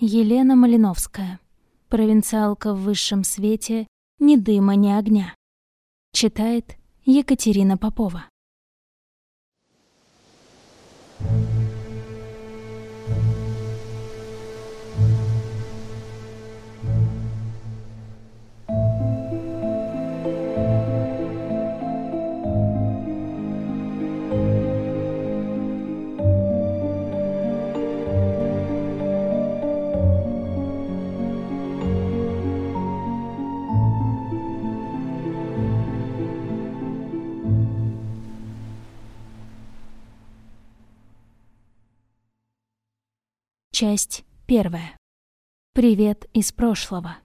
Елена Малиновская. Провинциалка в высшем свете, ни дыма, ни огня. Читает Екатерина Попова. Часть первая. Привет из прошлого.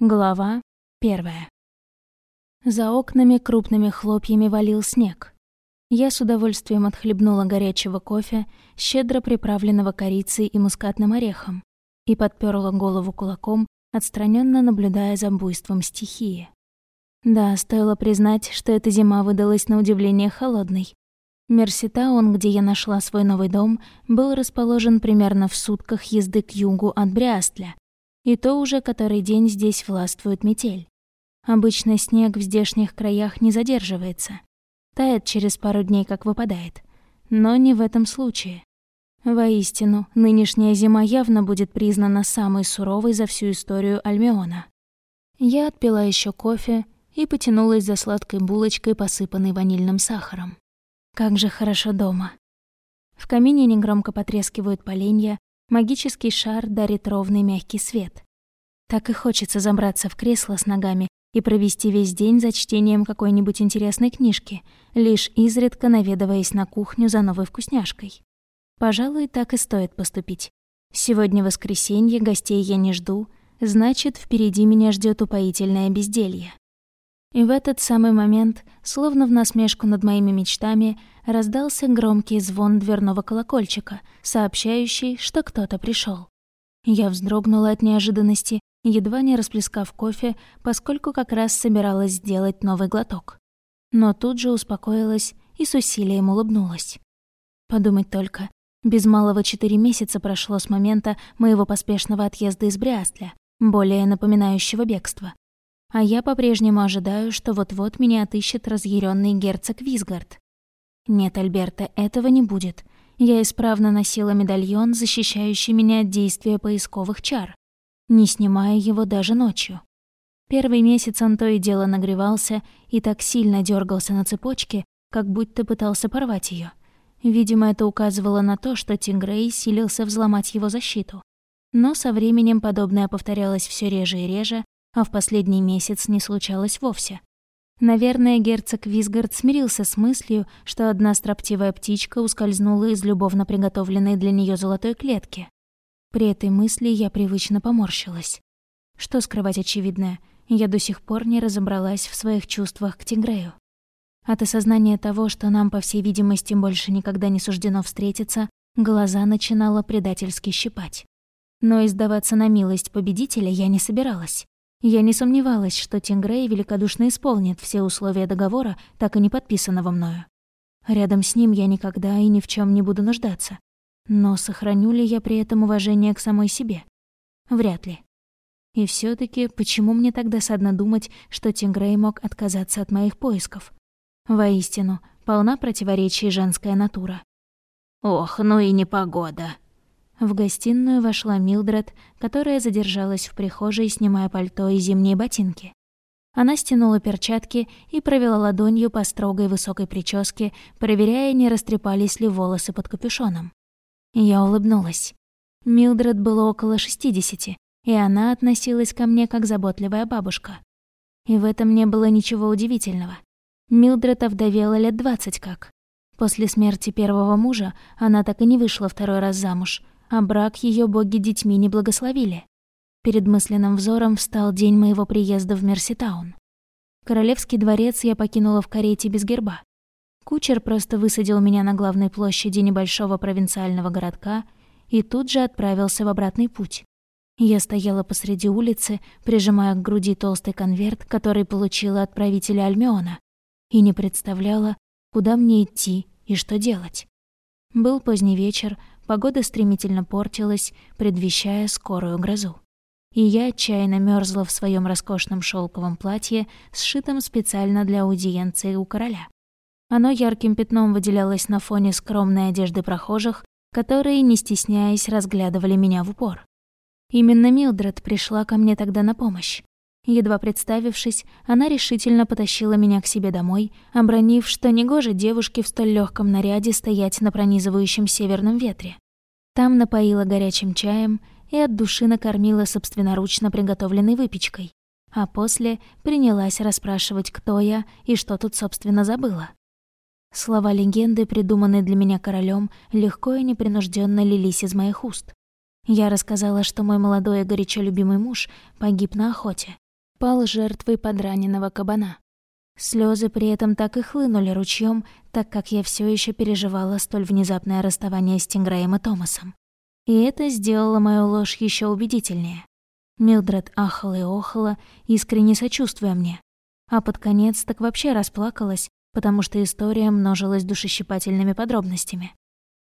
Глава первая. За окнами крупными хлопьями валил снег. Я с удовольствием отхлебнула горячего кофе, щедро приправленного корицей и мускатным орехом, и подперла голову кулаком, отстраненно наблюдая за буйством стихии. Да, стоило признать, что эта зима выдалась на удивление холодной, Мерситаун, где я нашла свой новый дом, был расположен примерно в сутках езды к югу от Брястля. И то уже который день здесь властвует метель. Обычно снег в здешних краях не задерживается. Тает через пару дней, как выпадает. Но не в этом случае. Воистину, нынешняя зима явно будет признана самой суровой за всю историю Альмеона. Я отпила еще кофе и потянулась за сладкой булочкой, посыпанной ванильным сахаром. Как же хорошо дома. В камине негромко потрескивают поленья, магический шар дарит ровный мягкий свет. Так и хочется забраться в кресло с ногами и провести весь день за чтением какой-нибудь интересной книжки, лишь изредка наведываясь на кухню за новой вкусняшкой. Пожалуй, так и стоит поступить. Сегодня воскресенье, гостей я не жду, значит, впереди меня ждет упоительное безделье. И в этот самый момент, словно в насмешку над моими мечтами, раздался громкий звон дверного колокольчика, сообщающий, что кто-то пришел. Я вздрогнула от неожиданности, едва не расплескав кофе, поскольку как раз собиралась сделать новый глоток. Но тут же успокоилась и с усилием улыбнулась. Подумать только, без малого четыре месяца прошло с момента моего поспешного отъезда из Бриастля, более напоминающего бегство. А я по-прежнему ожидаю, что вот-вот меня отыщет разъяренный герцог Визгард. Нет, Альберта, этого не будет. Я исправно носила медальон, защищающий меня от действия поисковых чар, не снимая его даже ночью. Первый месяц он то и дело нагревался и так сильно дергался на цепочке, как будто пытался порвать ее. Видимо, это указывало на то, что Тингрей силился взломать его защиту. Но со временем подобное повторялось все реже и реже, а в последний месяц не случалось вовсе. Наверное, герцог Визгард смирился с мыслью, что одна строптивая птичка ускользнула из любовно приготовленной для нее золотой клетки. При этой мысли я привычно поморщилась. Что скрывать очевидное, я до сих пор не разобралась в своих чувствах к Тигрею. От осознания того, что нам, по всей видимости, больше никогда не суждено встретиться, глаза начинала предательски щипать. Но издаваться на милость победителя я не собиралась. Я не сомневалась, что Тингрей великодушно исполнит все условия договора, так и не подписанного мною. Рядом с ним я никогда и ни в чем не буду нуждаться. Но сохраню ли я при этом уважение к самой себе? Вряд ли. И все таки почему мне тогда садно думать, что Тингрей мог отказаться от моих поисков? Воистину, полна противоречий женская натура. «Ох, ну и непогода!» В гостиную вошла Милдред, которая задержалась в прихожей, снимая пальто и зимние ботинки. Она стянула перчатки и провела ладонью по строгой высокой прическе, проверяя, не растрепались ли волосы под капюшоном. Я улыбнулась. Милдред было около шестидесяти, и она относилась ко мне как заботливая бабушка. И в этом не было ничего удивительного. Милдред овдовела лет двадцать как. После смерти первого мужа она так и не вышла второй раз замуж, а брак ее боги детьми не благословили. Перед мысленным взором встал день моего приезда в Мерситаун. Королевский дворец я покинула в карете без герба. Кучер просто высадил меня на главной площади небольшого провинциального городка и тут же отправился в обратный путь. Я стояла посреди улицы, прижимая к груди толстый конверт, который получила от правителя Альмеона, и не представляла, куда мне идти и что делать. Был поздний вечер, погода стремительно портилась, предвещая скорую грозу. И я отчаянно мерзла в своем роскошном шелковом платье, сшитом специально для аудиенции у короля. Оно ярким пятном выделялось на фоне скромной одежды прохожих, которые, не стесняясь, разглядывали меня в упор. Именно Милдред пришла ко мне тогда на помощь. Едва представившись, она решительно потащила меня к себе домой, обронив, что негоже девушке в столь легком наряде стоять на пронизывающем северном ветре. Там напоила горячим чаем и от души накормила собственноручно приготовленной выпечкой, а после принялась расспрашивать, кто я и что тут, собственно, забыла. Слова легенды, придуманные для меня королем, легко и непринужденно лились из моих уст. Я рассказала, что мой молодой и горячо любимый муж погиб на охоте, пал жертвой подраненного кабана. Слезы при этом так и хлынули ручьем, так как я все еще переживала столь внезапное расставание с Тинграем и Томасом. И это сделало мою ложь еще убедительнее. Милдред ахала и охала, искренне сочувствуя мне. А под конец так вообще расплакалась, потому что история множилась душещипательными подробностями.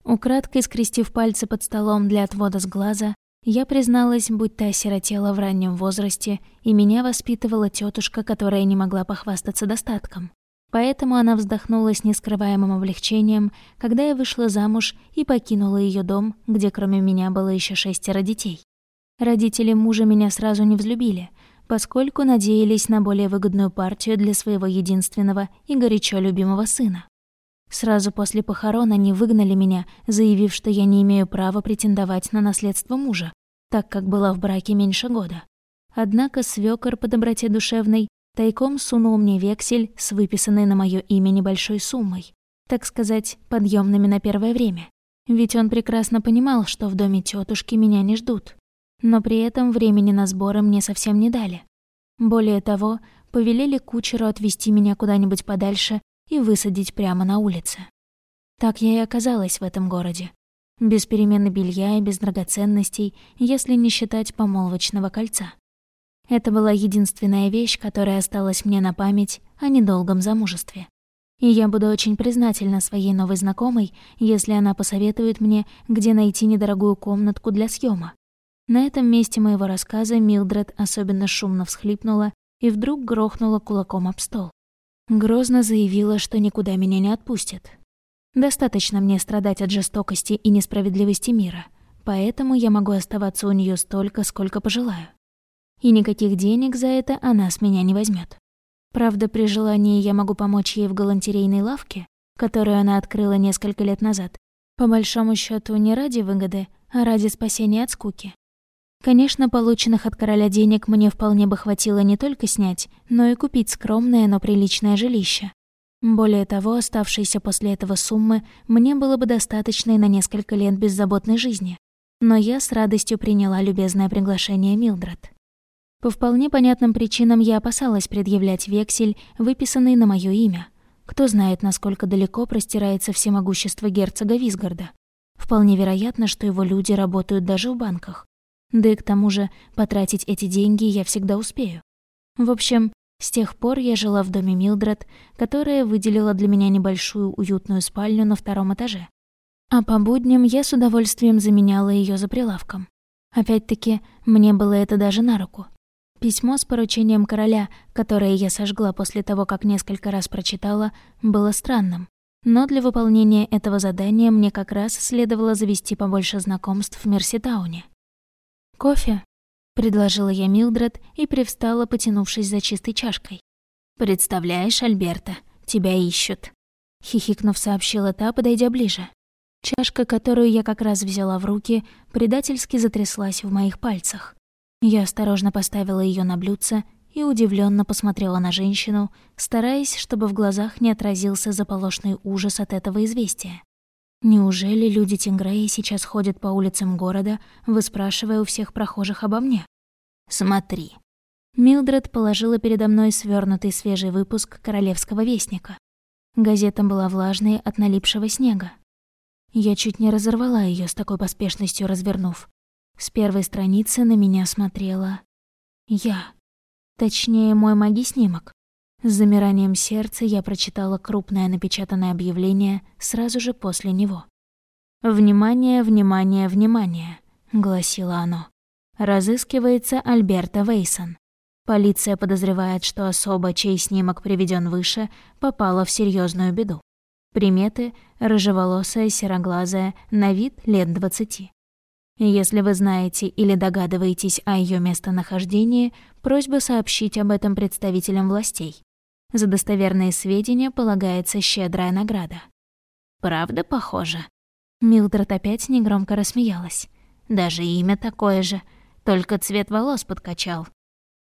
Украдкой скрестив пальцы под столом для отвода с глаза, я призналась, будь та осиротела в раннем возрасте, и меня воспитывала тетушка, которая не могла похвастаться достатком. Поэтому она вздохнула с нескрываемым облегчением, когда я вышла замуж и покинула ее дом, где кроме меня было еще шестеро детей. Родители мужа меня сразу не взлюбили, поскольку надеялись на более выгодную партию для своего единственного и горячо любимого сына. Сразу после похорон они выгнали меня, заявив, что я не имею права претендовать на наследство мужа, так как была в браке меньше года. Однако свёкор по доброте душевной тайком сунул мне вексель с выписанной на моё имя небольшой суммой, так сказать, подъемными на первое время. Ведь он прекрасно понимал, что в доме тетушки меня не ждут. Но при этом времени на сборы мне совсем не дали. Более того, повелели кучеру отвезти меня куда-нибудь подальше и высадить прямо на улице. Так я и оказалась в этом городе. Без перемены белья и без драгоценностей, если не считать помолвочного кольца. Это была единственная вещь, которая осталась мне на память о недолгом замужестве. И я буду очень признательна своей новой знакомой, если она посоветует мне, где найти недорогую комнатку для съема. На этом месте моего рассказа Милдред особенно шумно всхлипнула и вдруг грохнула кулаком об стол. Грозно заявила, что никуда меня не отпустит. Достаточно мне страдать от жестокости и несправедливости мира, поэтому я могу оставаться у нее столько, сколько пожелаю. И никаких денег за это она с меня не возьмет. Правда, при желании я могу помочь ей в галантерейной лавке, которую она открыла несколько лет назад. По большому счету не ради выгоды, а ради спасения от скуки. Конечно, полученных от короля денег мне вполне бы хватило не только снять, но и купить скромное, но приличное жилище. Более того, оставшейся после этого суммы мне было бы достаточно и на несколько лет беззаботной жизни. Но я с радостью приняла любезное приглашение Милдред. По вполне понятным причинам я опасалась предъявлять вексель, выписанный на моё имя. Кто знает, насколько далеко простирается всемогущество герцога Висгарда. Вполне вероятно, что его люди работают даже в банках. Да и к тому же потратить эти деньги я всегда успею. В общем, с тех пор я жила в доме Милдред, которая выделила для меня небольшую уютную спальню на втором этаже. А по будням я с удовольствием заменяла ее за прилавком. Опять-таки, мне было это даже на руку. Письмо с поручением короля, которое я сожгла после того, как несколько раз прочитала, было странным. Но для выполнения этого задания мне как раз следовало завести побольше знакомств в Мерситауне. «Кофе?» — предложила я Милдред и привстала, потянувшись за чистой чашкой. «Представляешь, Альберта, тебя ищут», — хихикнув, сообщила та, подойдя ближе. Чашка, которую я как раз взяла в руки, предательски затряслась в моих пальцах. Я осторожно поставила ее на блюдце и удивленно посмотрела на женщину, стараясь, чтобы в глазах не отразился заполошный ужас от этого известия. Неужели люди Тингреи сейчас ходят по улицам города, выспрашивая у всех прохожих обо мне? Смотри. Милдред положила передо мной свернутый свежий выпуск «Королевского вестника». Газета была влажной от налипшего снега. Я чуть не разорвала ее с такой поспешностью развернув. С первой страницы на меня смотрела я. Точнее, мой маги-снимок. С замиранием сердца я прочитала крупное напечатанное объявление сразу же после него. «Внимание, внимание, внимание», — гласило оно. Разыскивается Альберта Вейсон. Полиция подозревает, что особа, чей снимок приведен выше, попала в серьезную беду. Приметы — рыжеволосая, сероглазая, на вид лет двадцати. Если вы знаете или догадываетесь о ее местонахождении, просьба сообщить об этом представителям властей. За достоверные сведения полагается щедрая награда. Правда похоже? Милдред опять негромко рассмеялась. Даже имя такое же, только цвет волос подкачал.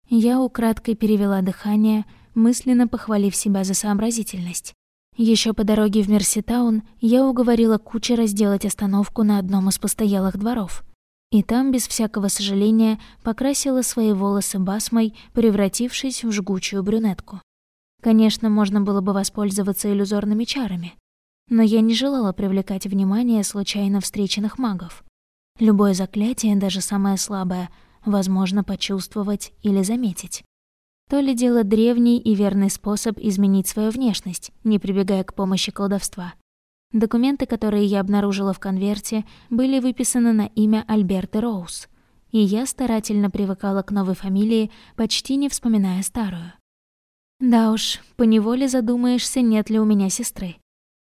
Я украдкой перевела дыхание, мысленно похвалив себя за сообразительность. Еще по дороге в Мерситаун я уговорила кучера сделать остановку на одном из постоялых дворов. И там, без всякого сожаления, покрасила свои волосы басмой, превратившись в жгучую брюнетку. Конечно, можно было бы воспользоваться иллюзорными чарами но я не желала привлекать внимание случайно встреченных магов. Любое заклятие, даже самое слабое, возможно почувствовать или заметить. То ли дело древний и верный способ изменить свою внешность, не прибегая к помощи колдовства. Документы, которые я обнаружила в конверте, были выписаны на имя Альберты Роуз, и я старательно привыкала к новой фамилии, почти не вспоминая старую. Да уж, поневоле задумаешься, нет ли у меня сестры.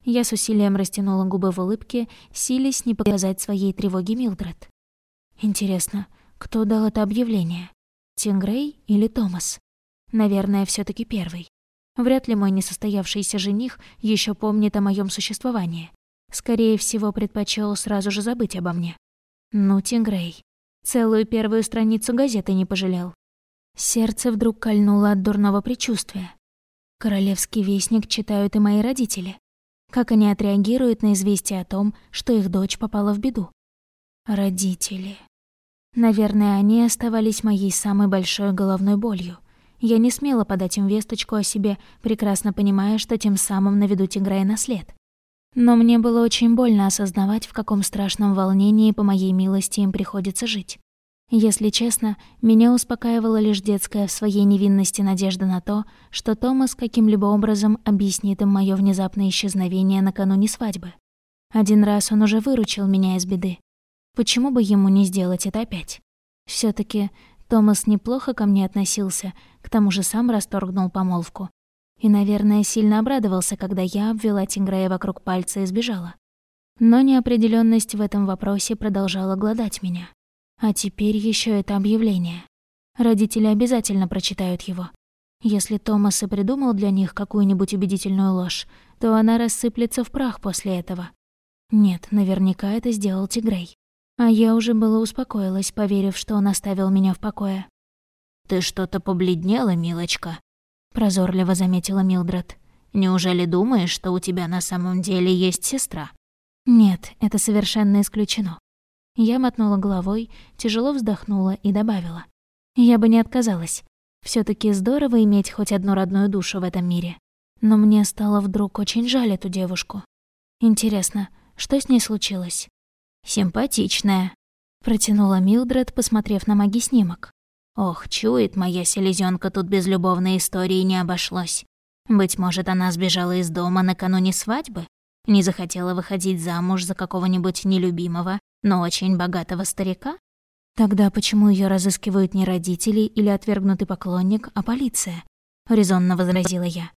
Я с усилием растянула губы в улыбке, силясь не показать своей тревоги Милдред. Интересно, кто дал это объявление? Тингрей или Томас? Наверное, все таки первый. Вряд ли мой несостоявшийся жених еще помнит о моем существовании. Скорее всего, предпочел сразу же забыть обо мне. Ну, Тингрей. Целую первую страницу газеты не пожалел. Сердце вдруг кольнуло от дурного предчувствия. Королевский вестник читают и мои родители. Как они отреагируют на известие о том, что их дочь попала в беду? Родители. Наверное, они оставались моей самой большой головной болью. Я не смела подать им весточку о себе, прекрасно понимая, что тем самым наведу Тиграя на след. Но мне было очень больно осознавать, в каком страшном волнении по моей милости им приходится жить. Если честно, меня успокаивала лишь детская в своей невинности надежда на то, что Томас каким-либо образом объяснит им моё внезапное исчезновение накануне свадьбы. Один раз он уже выручил меня из беды. Почему бы ему не сделать это опять? все таки Томас неплохо ко мне относился, к тому же сам расторгнул помолвку. И, наверное, сильно обрадовался, когда я обвела Тингрея вокруг пальца и сбежала. Но неопределенность в этом вопросе продолжала гладать меня. А теперь еще это объявление. Родители обязательно прочитают его. Если Томас и придумал для них какую-нибудь убедительную ложь, то она рассыплется в прах после этого. Нет, наверняка это сделал Тигрей. А я уже было успокоилась, поверив, что он оставил меня в покое. «Ты что-то побледнела, милочка?» — прозорливо заметила Милдред. «Неужели думаешь, что у тебя на самом деле есть сестра?» «Нет, это совершенно исключено. Я мотнула головой, тяжело вздохнула и добавила. Я бы не отказалась. все таки здорово иметь хоть одну родную душу в этом мире. Но мне стало вдруг очень жаль эту девушку. Интересно, что с ней случилось? «Симпатичная», — протянула Милдред, посмотрев на маги снимок. «Ох, чует моя селезенка, тут без любовной истории не обошлось. Быть может, она сбежала из дома накануне свадьбы? Не захотела выходить замуж за какого-нибудь нелюбимого но очень богатого старика? Тогда почему ее разыскивают не родители или отвергнутый поклонник, а полиция? Резонно возразила я.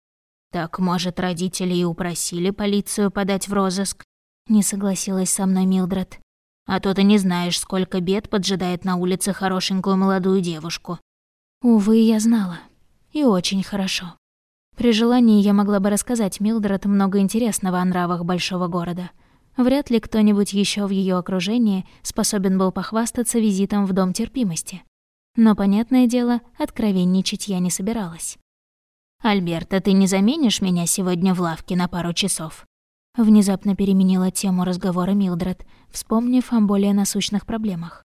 Так, может, родители и упросили полицию подать в розыск? Не согласилась со мной Милдред. А то ты не знаешь, сколько бед поджидает на улице хорошенькую молодую девушку. Увы, я знала. И очень хорошо. При желании я могла бы рассказать Милдред много интересного о нравах большого города — Вряд ли кто-нибудь еще в ее окружении способен был похвастаться визитом в Дом терпимости. Но, понятное дело, откровенничать я не собиралась. «Альберта, ты не заменишь меня сегодня в лавке на пару часов?» Внезапно переменила тему разговора Милдред, вспомнив о более насущных проблемах.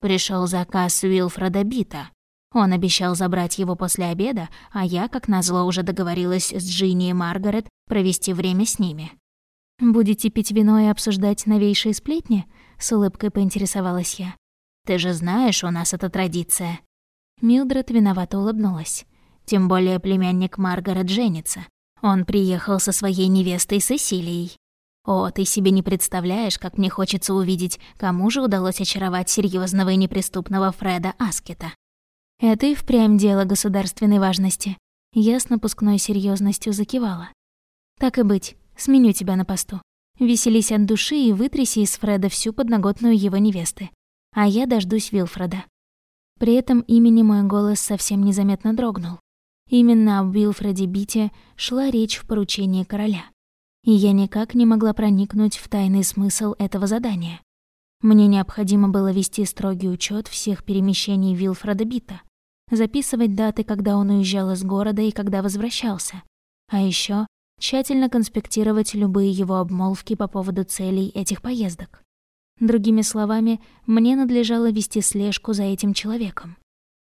Пришел заказ Уилфреда Бита. Он обещал забрать его после обеда, а я, как назло, уже договорилась с Джинни и Маргарет провести время с ними. «Будете пить вино и обсуждать новейшие сплетни?» — с улыбкой поинтересовалась я. «Ты же знаешь, у нас это традиция». Милдред виновато улыбнулась. «Тем более племянник Маргарет женится. Он приехал со своей невестой Сесилией». О, ты себе не представляешь, как мне хочется увидеть, кому же удалось очаровать серьезного и неприступного Фреда Аскета. Это и впрямь дело государственной важности. Я с напускной серьезностью закивала. Так и быть, сменю тебя на посту. Веселись от души и вытряси из Фреда всю подноготную его невесты. А я дождусь Вилфреда. При этом имени мой голос совсем незаметно дрогнул. Именно об Вилфреде Бите шла речь в поручении короля и я никак не могла проникнуть в тайный смысл этого задания. Мне необходимо было вести строгий учет всех перемещений Вилфреда Бита, записывать даты, когда он уезжал из города и когда возвращался, а еще тщательно конспектировать любые его обмолвки по поводу целей этих поездок. Другими словами, мне надлежало вести слежку за этим человеком.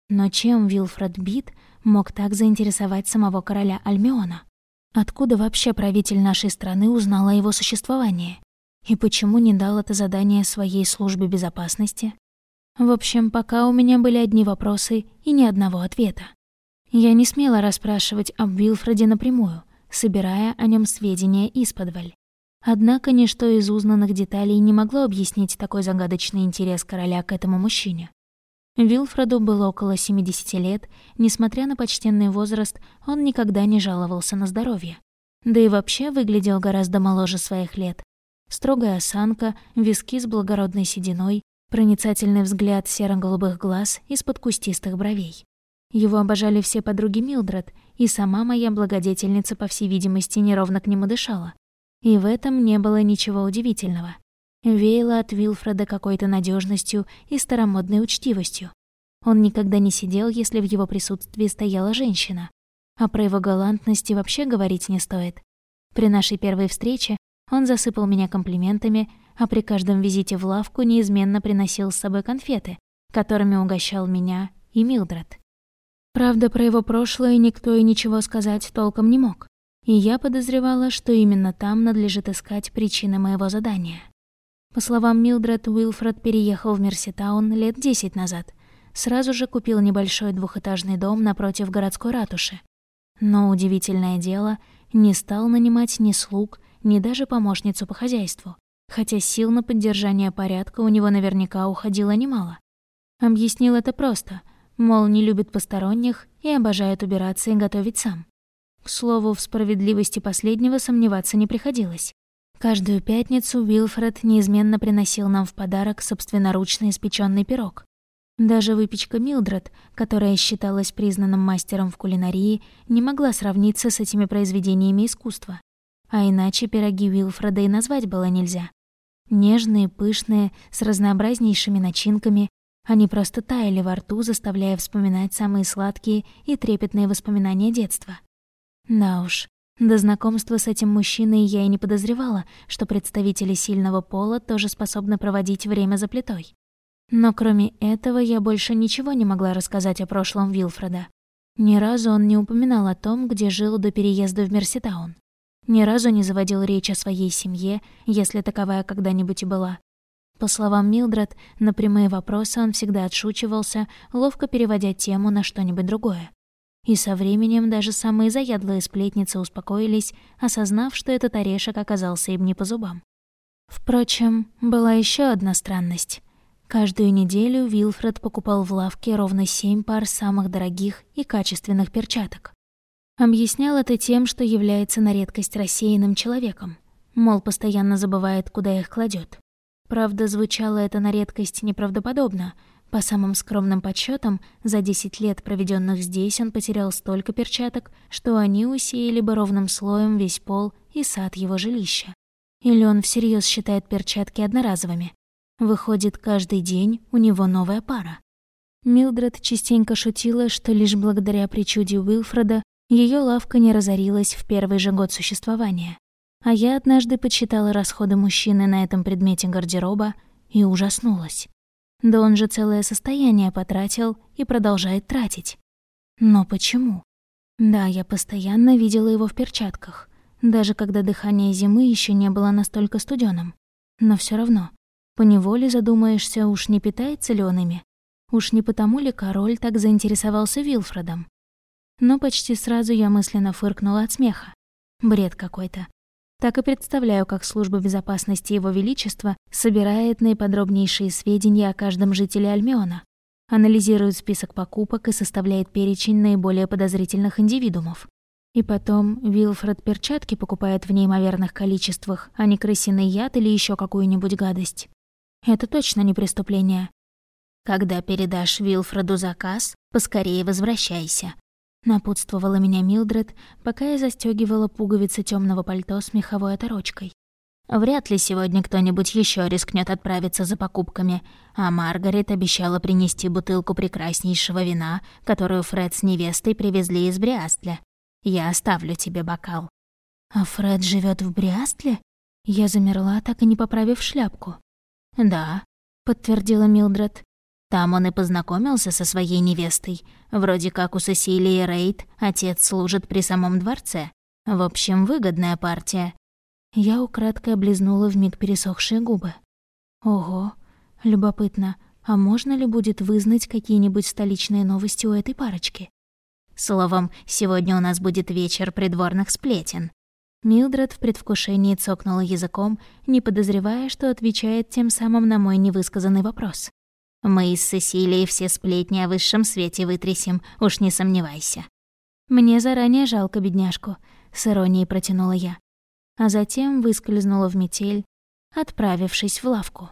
Но чем Вилфред Бит мог так заинтересовать самого короля Альмиона? Откуда вообще правитель нашей страны узнал о его существовании? И почему не дал это задание своей службе безопасности? В общем, пока у меня были одни вопросы и ни одного ответа. Я не смела расспрашивать об Вилфреде напрямую, собирая о нем сведения исподволь. Однако ничто из узнанных деталей не могло объяснить такой загадочный интерес короля к этому мужчине. Вилфреду было около 70 лет, несмотря на почтенный возраст, он никогда не жаловался на здоровье. Да и вообще выглядел гораздо моложе своих лет. Строгая осанка, виски с благородной сединой, проницательный взгляд серо-голубых глаз из-под кустистых бровей. Его обожали все подруги Милдред, и сама моя благодетельница, по всей видимости, неровно к нему дышала. И в этом не было ничего удивительного веяло от Вилфреда какой-то надежностью и старомодной учтивостью. Он никогда не сидел, если в его присутствии стояла женщина. А про его галантности вообще говорить не стоит. При нашей первой встрече он засыпал меня комплиментами, а при каждом визите в лавку неизменно приносил с собой конфеты, которыми угощал меня и Милдред. Правда, про его прошлое никто и ничего сказать толком не мог. И я подозревала, что именно там надлежит искать причины моего задания. По словам Милдред, Уилфред переехал в Мерситаун лет десять назад. Сразу же купил небольшой двухэтажный дом напротив городской ратуши. Но удивительное дело, не стал нанимать ни слуг, ни даже помощницу по хозяйству, хотя сил на поддержание порядка у него наверняка уходило немало. Объяснил это просто, мол, не любит посторонних и обожает убираться и готовить сам. К слову, в справедливости последнего сомневаться не приходилось. Каждую пятницу Уилфред неизменно приносил нам в подарок собственноручно испеченный пирог. Даже выпечка Милдред, которая считалась признанным мастером в кулинарии, не могла сравниться с этими произведениями искусства. А иначе пироги Уилфреда и назвать было нельзя. Нежные, пышные, с разнообразнейшими начинками, они просто таяли во рту, заставляя вспоминать самые сладкие и трепетные воспоминания детства. Да уж, до знакомства с этим мужчиной я и не подозревала, что представители сильного пола тоже способны проводить время за плитой. Но кроме этого я больше ничего не могла рассказать о прошлом Вилфреда. Ни разу он не упоминал о том, где жил до переезда в Мерситаун. Ни разу не заводил речь о своей семье, если таковая когда-нибудь и была. По словам Милдред, на прямые вопросы он всегда отшучивался, ловко переводя тему на что-нибудь другое. И со временем даже самые заядлые сплетницы успокоились, осознав, что этот орешек оказался им не по зубам. Впрочем, была еще одна странность. Каждую неделю Вилфред покупал в лавке ровно семь пар самых дорогих и качественных перчаток. Объяснял это тем, что является на редкость рассеянным человеком, мол, постоянно забывает, куда их кладет. Правда, звучало это на редкость неправдоподобно — по самым скромным подсчетам, за 10 лет, проведенных здесь, он потерял столько перчаток, что они усеяли бы ровным слоем весь пол и сад его жилища. Или он всерьез считает перчатки одноразовыми. Выходит, каждый день у него новая пара. Милдред частенько шутила, что лишь благодаря причуде Уилфреда ее лавка не разорилась в первый же год существования. А я однажды подсчитала расходы мужчины на этом предмете гардероба и ужаснулась. Да он же целое состояние потратил и продолжает тратить. Но почему? Да, я постоянно видела его в перчатках, даже когда дыхание зимы еще не было настолько студеным. Но все равно, поневоле задумаешься, уж не питается ли он ими? Уж не потому ли король так заинтересовался Вилфредом? Но почти сразу я мысленно фыркнула от смеха. Бред какой-то. Так и представляю, как служба безопасности Его Величества собирает наиподробнейшие сведения о каждом жителе Альмиона, анализирует список покупок и составляет перечень наиболее подозрительных индивидуумов. И потом Вилфред перчатки покупает в неимоверных количествах, а не крысиный яд или еще какую-нибудь гадость. Это точно не преступление. Когда передашь Вилфреду заказ, поскорее возвращайся. Напутствовала меня Милдред, пока я застегивала пуговицы темного пальто с меховой оторочкой. Вряд ли сегодня кто-нибудь еще рискнет отправиться за покупками, а Маргарет обещала принести бутылку прекраснейшего вина, которую Фред с невестой привезли из Бриастля. Я оставлю тебе бокал». «А Фред живет в Бриастле?» Я замерла, так и не поправив шляпку. «Да», — подтвердила Милдред. «Там он и познакомился со своей невестой. Вроде как у Сесилии Рейд отец служит при самом дворце. В общем, выгодная партия». Я украдкой облизнула вмиг пересохшие губы. «Ого, любопытно, а можно ли будет вызнать какие-нибудь столичные новости у этой парочки?» Словом, сегодня у нас будет вечер придворных сплетен». Милдред в предвкушении цокнула языком, не подозревая, что отвечает тем самым на мой невысказанный вопрос. «Мы с Сесилией все сплетни о высшем свете вытрясем, уж не сомневайся». «Мне заранее жалко бедняжку», — с иронией протянула я. А затем выскользнула в метель, отправившись в лавку.